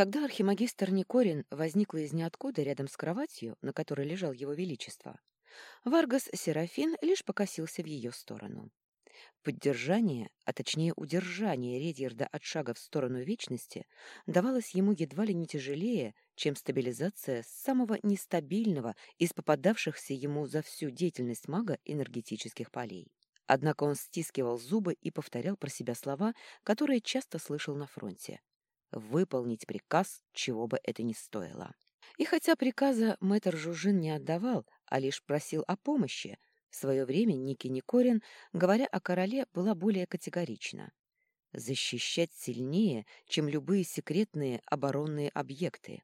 Когда архимагистр Никорин возникла из ниоткуда рядом с кроватью, на которой лежал его величество, Варгас Серафин лишь покосился в ее сторону. Поддержание, а точнее удержание Редьерда от шага в сторону вечности давалось ему едва ли не тяжелее, чем стабилизация самого нестабильного из попадавшихся ему за всю деятельность мага энергетических полей. Однако он стискивал зубы и повторял про себя слова, которые часто слышал на фронте. «Выполнить приказ, чего бы это ни стоило». И хотя приказа мэтр Жужин не отдавал, а лишь просил о помощи, в свое время Ники Никорин, говоря о короле, была более категорична. Защищать сильнее, чем любые секретные оборонные объекты.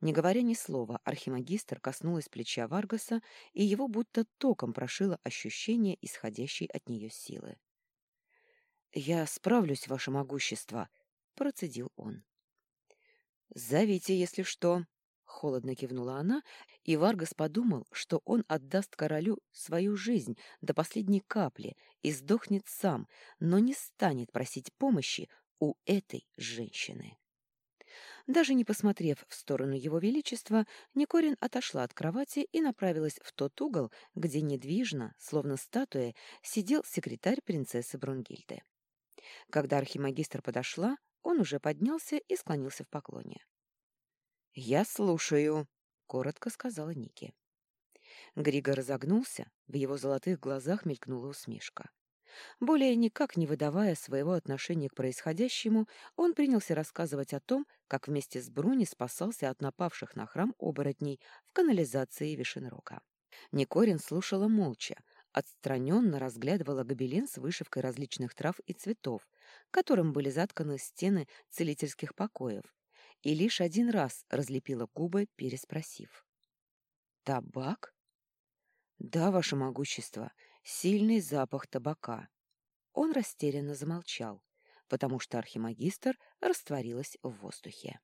Не говоря ни слова, архимагистр коснулась плеча Варгаса, и его будто током прошило ощущение исходящей от нее силы. «Я справлюсь, ваше могущество», — процедил он. «Зовите, если что», Холодно кивнула она, и Варгас подумал, что он отдаст королю свою жизнь до последней капли и сдохнет сам, но не станет просить помощи у этой женщины. Даже не посмотрев в сторону его величества, Никорин отошла от кровати и направилась в тот угол, где недвижно, словно статуя, сидел секретарь принцессы Брунгильды. Когда архимагистр подошла, он уже поднялся и склонился в поклоне. «Я слушаю», — коротко сказала Ники. Григо разогнулся, в его золотых глазах мелькнула усмешка. Более никак не выдавая своего отношения к происходящему, он принялся рассказывать о том, как вместе с Бруни спасался от напавших на храм оборотней в канализации Вишенрока. Никорин слушала молча, отстраненно разглядывала гобелен с вышивкой различных трав и цветов, которым были затканы стены целительских покоев, и лишь один раз разлепила губы, переспросив. «Табак?» «Да, ваше могущество, сильный запах табака». Он растерянно замолчал, потому что архимагистр растворилась в воздухе.